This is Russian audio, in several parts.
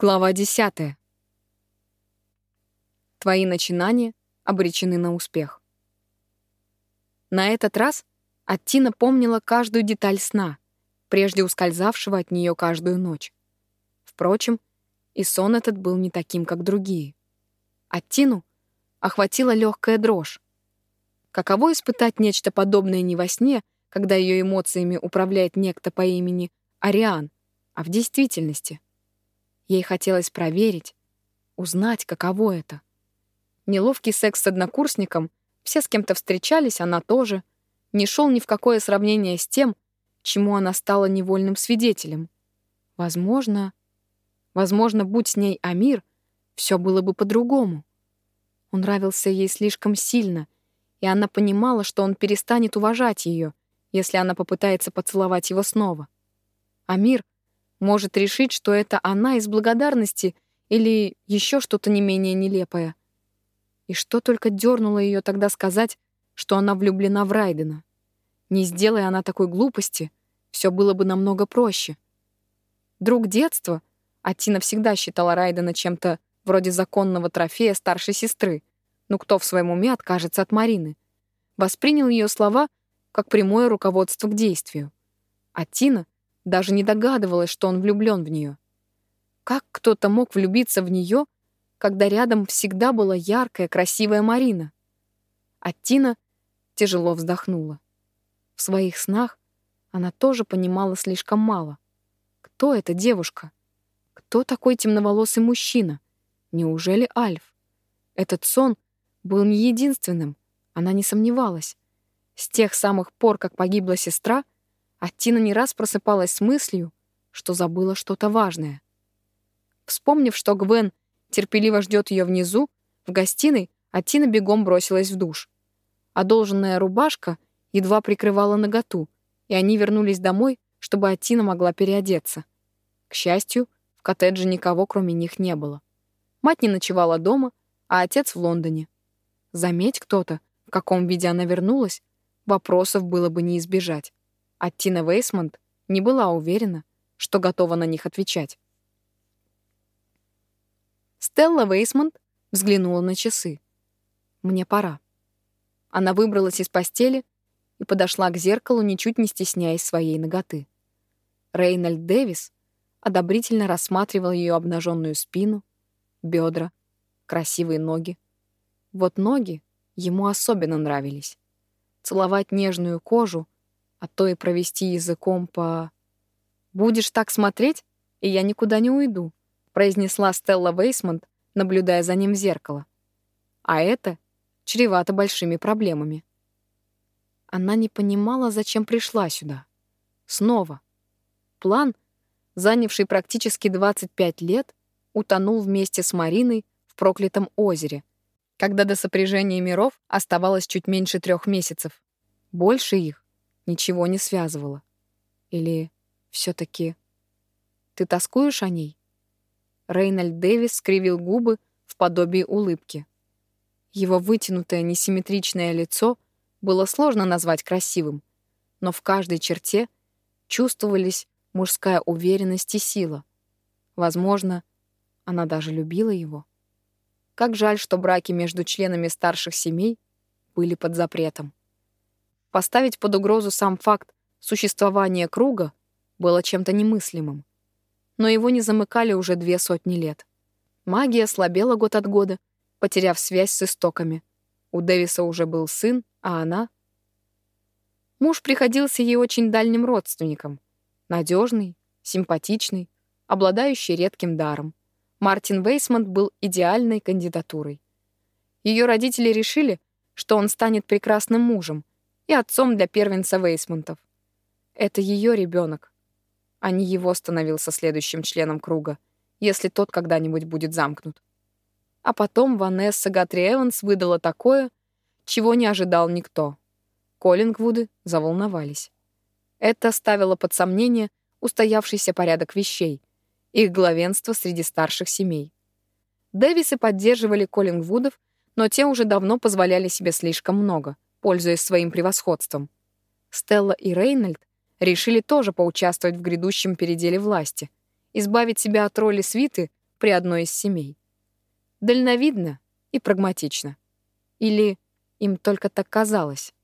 Глава 10. Твои начинания обречены на успех. На этот раз Аттина помнила каждую деталь сна, прежде ускользавшего от нее каждую ночь. Впрочем, и сон этот был не таким, как другие. Аттину охватила легкая дрожь. Каково испытать нечто подобное не во сне, когда ее эмоциями управляет некто по имени Ариан, а в действительности — Ей хотелось проверить, узнать, каково это. Неловкий секс с однокурсником, все с кем-то встречались, она тоже, не шел ни в какое сравнение с тем, чему она стала невольным свидетелем. Возможно, возможно, будь с ней Амир, все было бы по-другому. Он нравился ей слишком сильно, и она понимала, что он перестанет уважать ее, если она попытается поцеловать его снова. Амир — может решить, что это она из благодарности или еще что-то не менее нелепое. И что только дернуло ее тогда сказать, что она влюблена в Райдена. Не сделая она такой глупости, все было бы намного проще. Друг детства, а Тина всегда считала Райдена чем-то вроде законного трофея старшей сестры, ну кто в своем уме откажется от Марины, воспринял ее слова как прямое руководство к действию. А Тина — даже не догадывалась, что он влюблен в нее. Как кто-то мог влюбиться в нее, когда рядом всегда была яркая, красивая Марина? А Тина тяжело вздохнула. В своих снах она тоже понимала слишком мало. Кто эта девушка? Кто такой темноволосый мужчина? Неужели Альф? Этот сон был не единственным, она не сомневалась. С тех самых пор, как погибла сестра, а Тина не раз просыпалась с мыслью, что забыла что-то важное. Вспомнив, что Гвен терпеливо ждет ее внизу, в гостиной Атина бегом бросилась в душ. Одолженная рубашка едва прикрывала наготу, и они вернулись домой, чтобы Атина могла переодеться. К счастью, в коттедже никого, кроме них, не было. Мать не ночевала дома, а отец в Лондоне. Заметь кто-то, в каком виде она вернулась, вопросов было бы не избежать а Тина Вейсмонт не была уверена, что готова на них отвечать. Стелла Вейсмонт взглянула на часы. «Мне пора». Она выбралась из постели и подошла к зеркалу, ничуть не стесняясь своей ноготы. Рейнольд Дэвис одобрительно рассматривал ее обнаженную спину, бедра, красивые ноги. Вот ноги ему особенно нравились. Целовать нежную кожу — а то и провести языком по... «Будешь так смотреть, и я никуда не уйду», произнесла Стелла Вейсмонт, наблюдая за ним в зеркало. А это чревато большими проблемами. Она не понимала, зачем пришла сюда. Снова. План, занявший практически 25 лет, утонул вместе с Мариной в проклятом озере, когда до сопряжения миров оставалось чуть меньше трех месяцев. Больше их ничего не связывало. Или все таки Ты тоскуешь о ней? Рейнольд Дэвис скривил губы в подобии улыбки. Его вытянутое несимметричное лицо было сложно назвать красивым, но в каждой черте чувствовались мужская уверенность и сила. Возможно, она даже любила его. Как жаль, что браки между членами старших семей были под запретом. Поставить под угрозу сам факт существования круга было чем-то немыслимым. Но его не замыкали уже две сотни лет. Магия слабела год от года, потеряв связь с истоками. У Дэвиса уже был сын, а она... Муж приходился ей очень дальним родственником. Надежный, симпатичный, обладающий редким даром. Мартин Вейсмонт был идеальной кандидатурой. Ее родители решили, что он станет прекрасным мужем, и отцом для первенца Вейсмонтов. Это ее ребенок, а не его становился следующим членом круга, если тот когда-нибудь будет замкнут. А потом Ванесса Гатри Эванс выдала такое, чего не ожидал никто. Коллингвуды заволновались. Это ставило под сомнение устоявшийся порядок вещей, их главенство среди старших семей. Дэвисы поддерживали Коллингвудов, но те уже давно позволяли себе слишком много — пользуясь своим превосходством. Стелла и Рейнольд решили тоже поучаствовать в грядущем переделе власти, избавить себя от роли свиты при одной из семей. Дальновидно и прагматично. Или им только так казалось.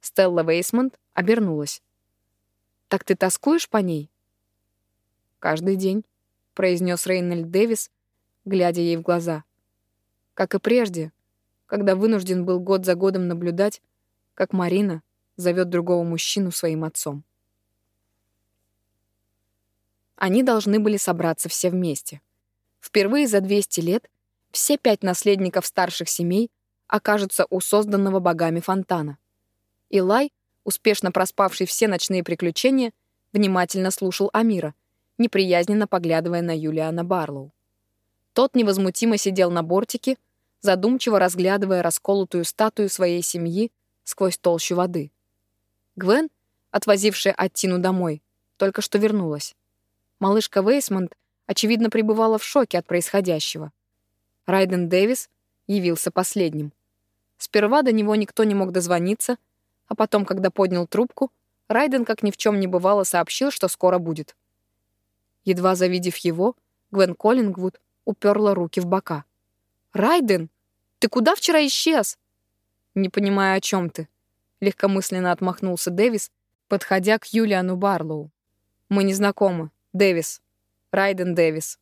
Стелла Вейсмонт обернулась. «Так ты тоскуешь по ней?» «Каждый день», — произнес Рейнольд Дэвис, глядя ей в глаза. Как и прежде, когда вынужден был год за годом наблюдать, как Марина зовет другого мужчину своим отцом. Они должны были собраться все вместе. Впервые за 200 лет все пять наследников старших семей окажутся у созданного богами фонтана. Илай, успешно проспавший все ночные приключения, внимательно слушал Амира, неприязненно поглядывая на Юлиана Барлоу. Тот невозмутимо сидел на бортике, задумчиво разглядывая расколотую статую своей семьи сквозь толщу воды. Гвен, отвозившая Аттину домой, только что вернулась. Малышка Вейсмонт, очевидно, пребывала в шоке от происходящего. Райден Дэвис явился последним. Сперва до него никто не мог дозвониться, а потом, когда поднял трубку, Райден, как ни в чем не бывало, сообщил, что скоро будет. Едва завидев его, Гвен Коллингвуд уперла руки в бока. «Райден, ты куда вчера исчез?» «Не понимаю, о чем ты», — легкомысленно отмахнулся Дэвис, подходя к Юлиану Барлоу. «Мы не знакомы. Дэвис. Райден Дэвис».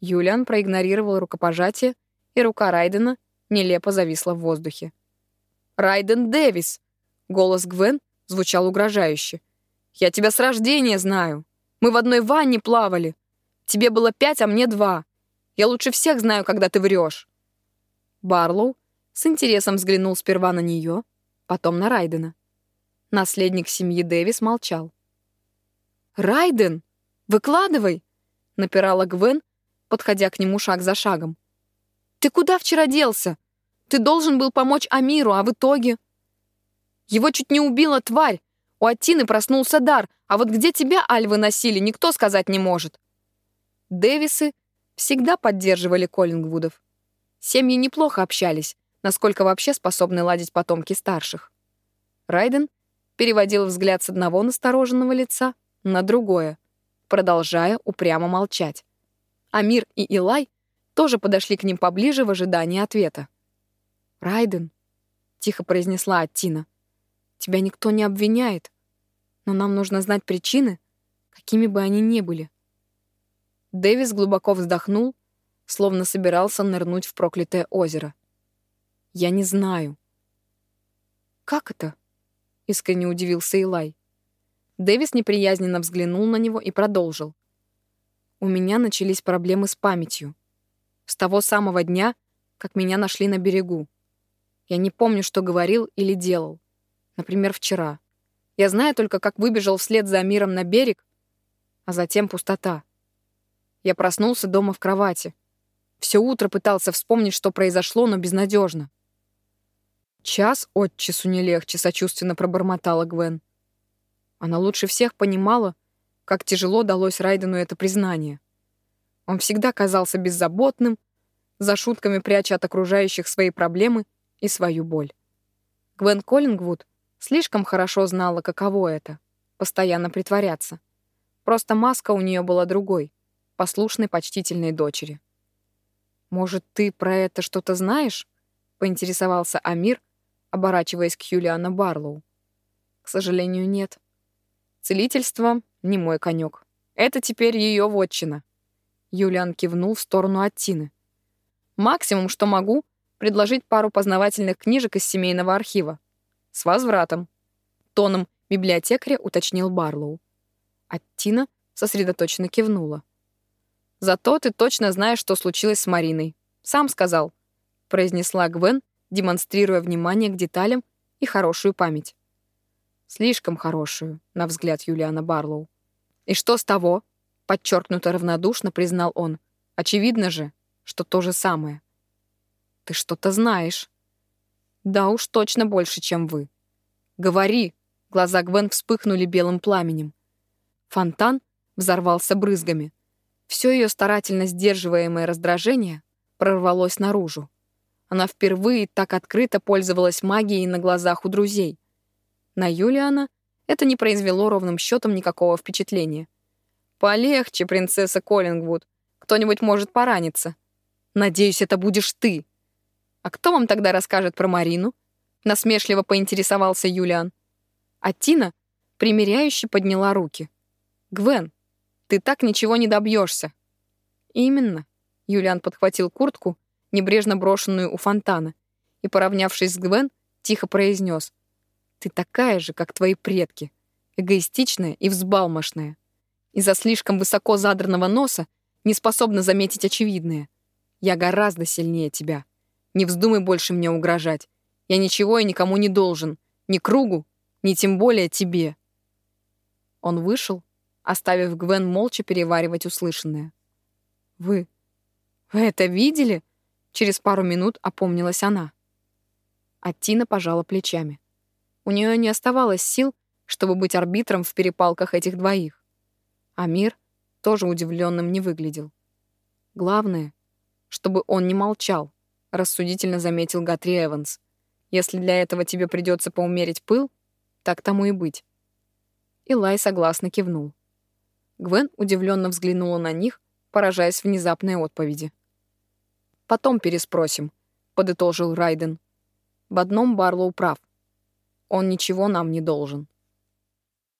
Юлиан проигнорировал рукопожатие, и рука Райдена нелепо зависла в воздухе. «Райден Дэвис!» — голос Гвен звучал угрожающе. «Я тебя с рождения знаю. Мы в одной ванне плавали. Тебе было пять, а мне два. Я лучше всех знаю, когда ты врешь». Барлоу с интересом взглянул сперва на нее, потом на Райдена. Наследник семьи Дэвис молчал. «Райден, выкладывай!» — напирала Гвен, подходя к нему шаг за шагом. «Ты куда вчера делся? Ты должен был помочь Амиру, а в итоге...» «Его чуть не убила тварь. У Аттины проснулся дар, а вот где тебя альвы носили, никто сказать не может». Дэвисы всегда поддерживали Коллингвудов. Семьи неплохо общались, насколько вообще способны ладить потомки старших. Райден переводил взгляд с одного настороженного лица на другое, продолжая упрямо молчать. Амир и Илай тоже подошли к ним поближе в ожидании ответа. «Райден», — тихо произнесла Аттина, — «тебя никто не обвиняет, но нам нужно знать причины, какими бы они ни были». Дэвис глубоко вздохнул, словно собирался нырнуть в проклятое озеро. «Я не знаю». «Как это?» — искренне удивился Илай. Дэвис неприязненно взглянул на него и продолжил. «У меня начались проблемы с памятью. С того самого дня, как меня нашли на берегу. Я не помню, что говорил или делал. Например, вчера. Я знаю только, как выбежал вслед за Амиром на берег, а затем пустота. Я проснулся дома в кровати. Все утро пытался вспомнить, что произошло, но безнадежно. «Час от часу не легче», — сочувственно пробормотала Гвен. Она лучше всех понимала, как тяжело далось Райдену это признание. Он всегда казался беззаботным, за шутками пряча от окружающих свои проблемы и свою боль. Гвен Коллингвуд слишком хорошо знала, каково это — постоянно притворяться. Просто маска у нее была другой послушной почтительной дочери. «Может, ты про это что-то знаешь?» — поинтересовался Амир, оборачиваясь к Юлиану Барлоу. «К сожалению, нет. Целительство — не мой конек. Это теперь ее вотчина». Юлиан кивнул в сторону Аттины. «Максимум, что могу, предложить пару познавательных книжек из семейного архива. С возвратом». Тоном библиотекаря уточнил Барлоу. Аттина сосредоточенно кивнула. Зато ты точно знаешь, что случилось с Мариной. Сам сказал», — произнесла Гвен, демонстрируя внимание к деталям и хорошую память. Слишком хорошую, на взгляд Юлиана Барлоу. «И что с того?» — подчеркнуто равнодушно признал он. «Очевидно же, что то же самое». «Ты что-то знаешь». «Да уж точно больше, чем вы». «Говори!» — глаза Гвен вспыхнули белым пламенем. Фонтан взорвался брызгами. Все ее старательно сдерживаемое раздражение прорвалось наружу. Она впервые так открыто пользовалась магией на глазах у друзей. На Юлиана это не произвело ровным счетом никакого впечатления. «Полегче, принцесса Коллингвуд. кто-нибудь может пораниться. Надеюсь, это будешь ты. А кто вам тогда расскажет про Марину? Насмешливо поинтересовался Юлиан. А Тина примиряюще подняла руки. Гвен, ты так ничего не добьешься. Именно. Юлиан подхватил куртку, небрежно брошенную у фонтана, и, поравнявшись с Гвен, тихо произнес. Ты такая же, как твои предки, эгоистичная и взбалмошная. Из-за слишком высоко задранного носа не способна заметить очевидное. Я гораздо сильнее тебя. Не вздумай больше мне угрожать. Я ничего и никому не должен. Ни кругу, ни тем более тебе. Он вышел, оставив Гвен молча переваривать услышанное. «Вы... вы это видели?» Через пару минут опомнилась она. А Тина пожала плечами. У нее не оставалось сил, чтобы быть арбитром в перепалках этих двоих. Амир тоже удивленным не выглядел. Главное, чтобы он не молчал, рассудительно заметил Гатри Эванс. Если для этого тебе придется поумерить пыл, так тому и быть. Илай согласно кивнул. Гвен удивленно взглянула на них, поражаясь внезапной отповеди. «Потом переспросим», — подытожил Райден. «В одном Барлоу прав. Он ничего нам не должен».